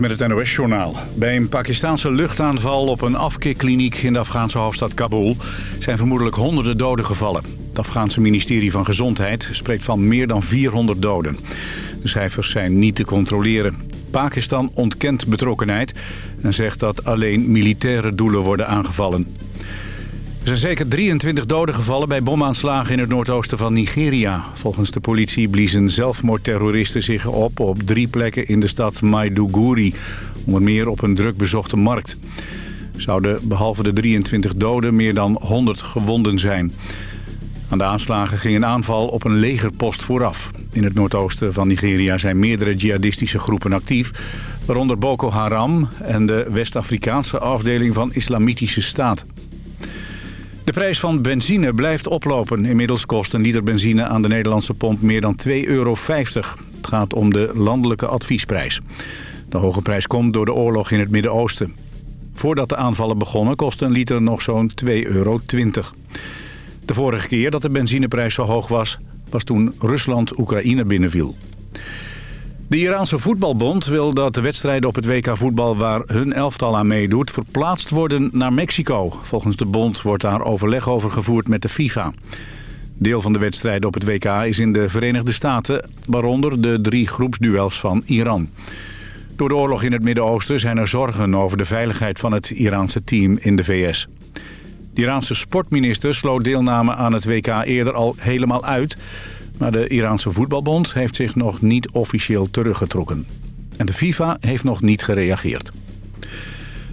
Met het NOS-journaal. Bij een Pakistanse luchtaanval op een afkeerkliniek in de Afghaanse hoofdstad Kabul... zijn vermoedelijk honderden doden gevallen. Het Afghaanse ministerie van Gezondheid spreekt van meer dan 400 doden. De cijfers zijn niet te controleren. Pakistan ontkent betrokkenheid en zegt dat alleen militaire doelen worden aangevallen. Er zijn zeker 23 doden gevallen bij bomaanslagen in het noordoosten van Nigeria. Volgens de politie bliezen zelfmoordterroristen zich op op drie plekken in de stad Maiduguri. Onder meer op een druk bezochte markt. Zouden behalve de 23 doden meer dan 100 gewonden zijn. Aan de aanslagen ging een aanval op een legerpost vooraf. In het noordoosten van Nigeria zijn meerdere jihadistische groepen actief... waaronder Boko Haram en de West-Afrikaanse afdeling van Islamitische Staat. De prijs van benzine blijft oplopen. Inmiddels kost een liter benzine aan de Nederlandse pomp meer dan 2,50 euro. Het gaat om de landelijke adviesprijs. De hoge prijs komt door de oorlog in het Midden-Oosten. Voordat de aanvallen begonnen kostte een liter nog zo'n 2,20 euro. De vorige keer dat de benzineprijs zo hoog was, was toen Rusland Oekraïne binnenviel. De Iraanse voetbalbond wil dat de wedstrijden op het WK voetbal waar hun elftal aan meedoet verplaatst worden naar Mexico. Volgens de bond wordt daar overleg over gevoerd met de FIFA. Deel van de wedstrijden op het WK is in de Verenigde Staten, waaronder de drie groepsduels van Iran. Door de oorlog in het Midden-Oosten zijn er zorgen over de veiligheid van het Iraanse team in de VS. De Iraanse sportminister sloot deelname aan het WK eerder al helemaal uit... Maar de Iraanse voetbalbond heeft zich nog niet officieel teruggetrokken. En de FIFA heeft nog niet gereageerd.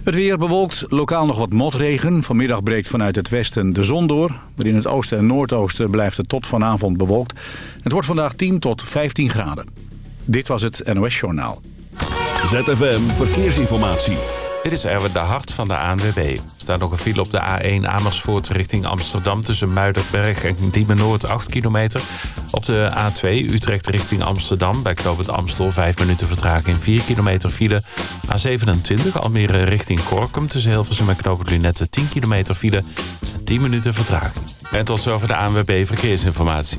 Het weer bewolkt, lokaal nog wat motregen. Vanmiddag breekt vanuit het westen de zon door. Maar in het oosten en noordoosten blijft het tot vanavond bewolkt. Het wordt vandaag 10 tot 15 graden. Dit was het NOS Journaal. ZFM Verkeersinformatie. Dit is Erwin de Hart van de ANWB. Er staat nog een file op de A1 Amersfoort richting Amsterdam... tussen Muiderberg en Diemen Noord 8 kilometer. Op de A2 Utrecht richting Amsterdam... bij Knoop het Amstel 5 minuten vertraging 4 kilometer file. A27 Almere richting Gorkum tussen Hilversum en Knoop het Lunette 10 kilometer file. 10 minuten vertraging. En tot zover de ANWB Verkeersinformatie.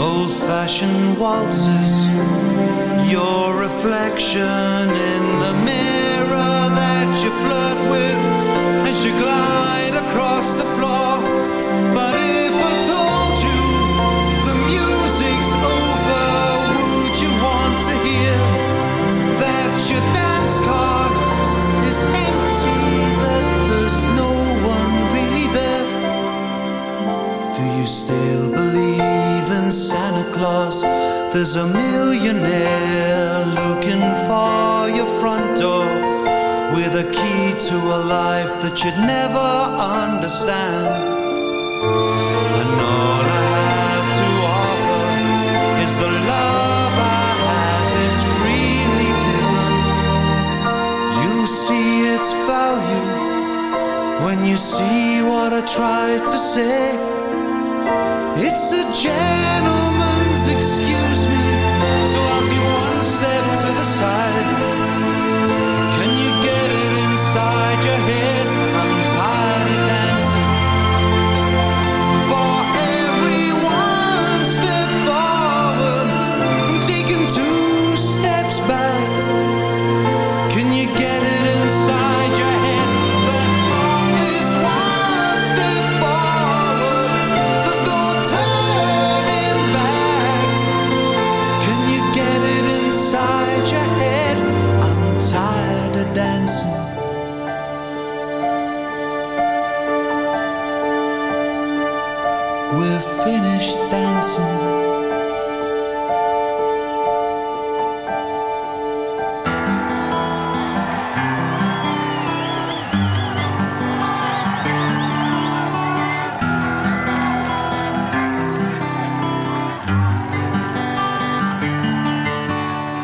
Old-fashioned waltzes. Your reflection in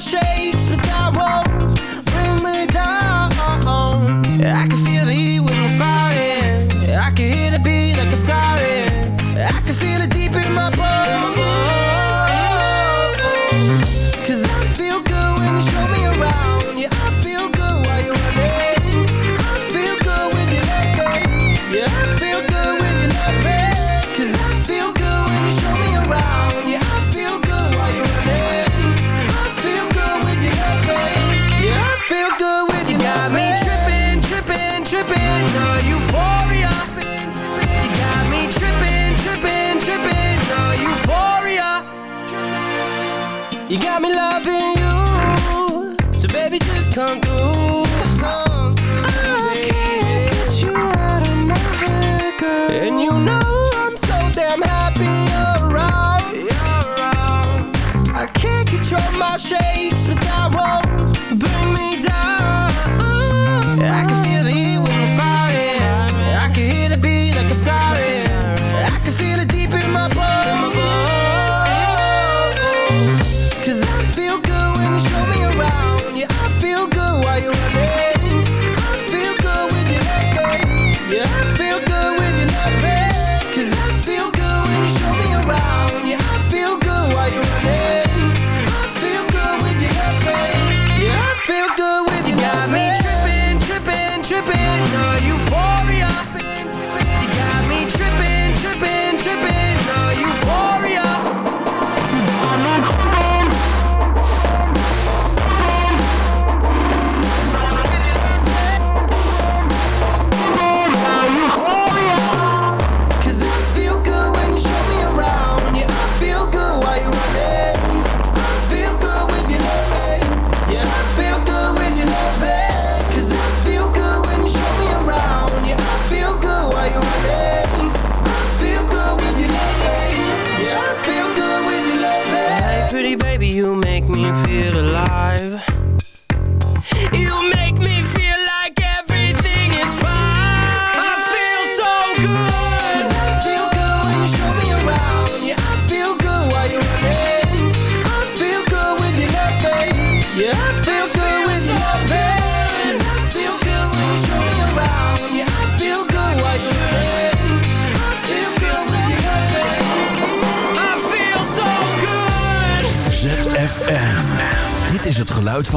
shakes, shake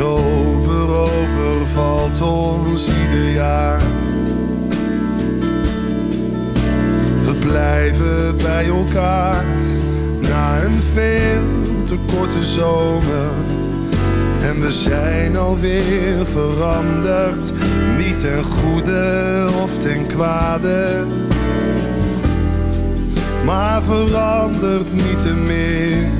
Oktober overvalt ons ieder jaar. We blijven bij elkaar na een veel te korte zomer. En we zijn alweer veranderd, niet ten goede of ten kwade. Maar verandert niet te meer.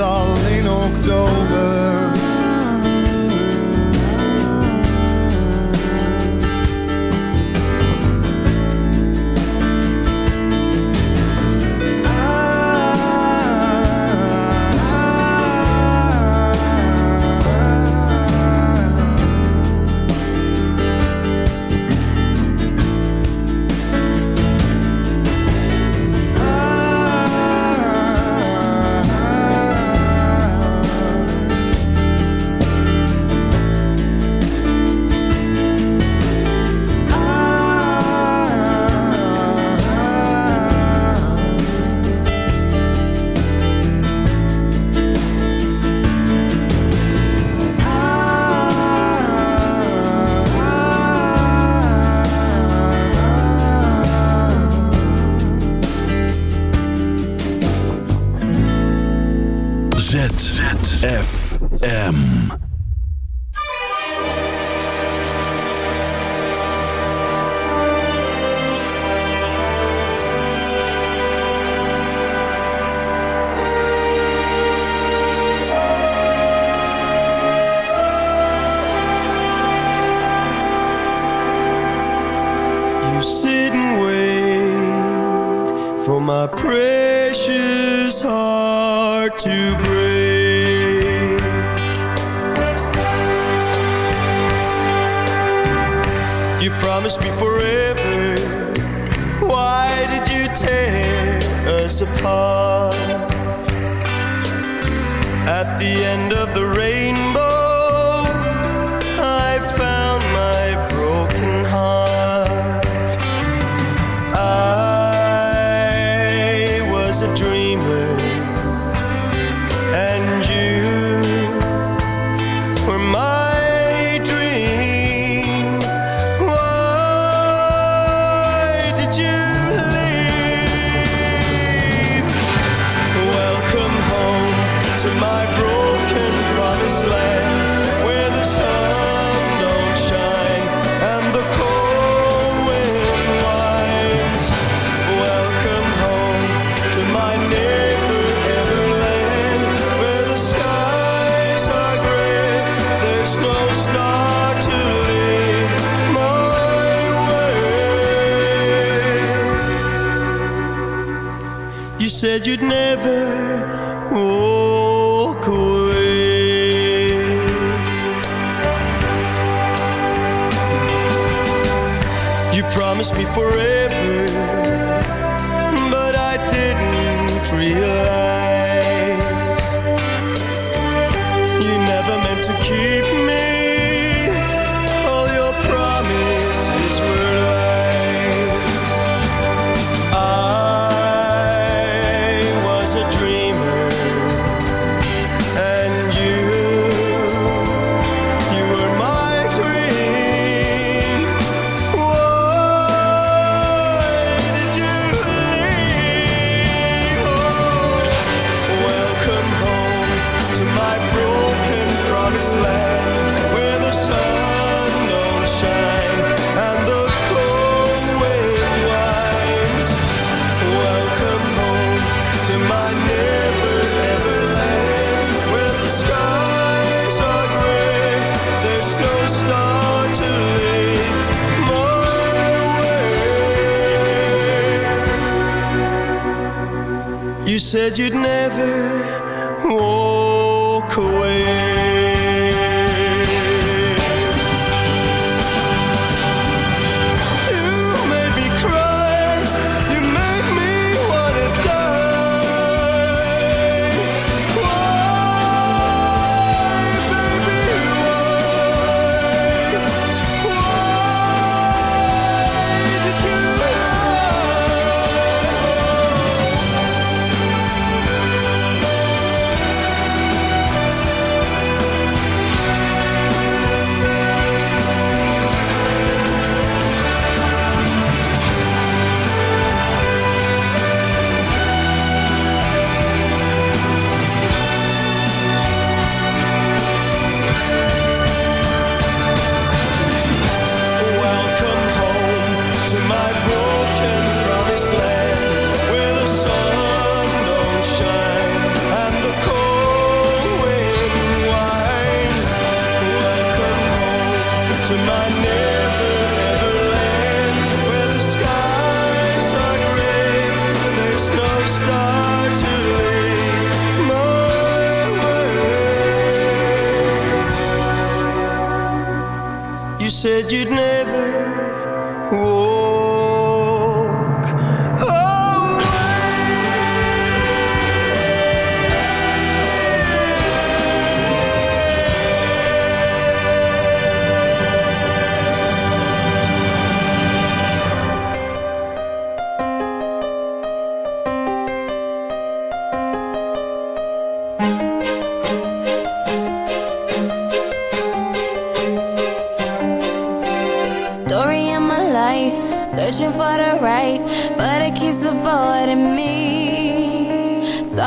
Meestal in oktober.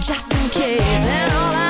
just in case. And all that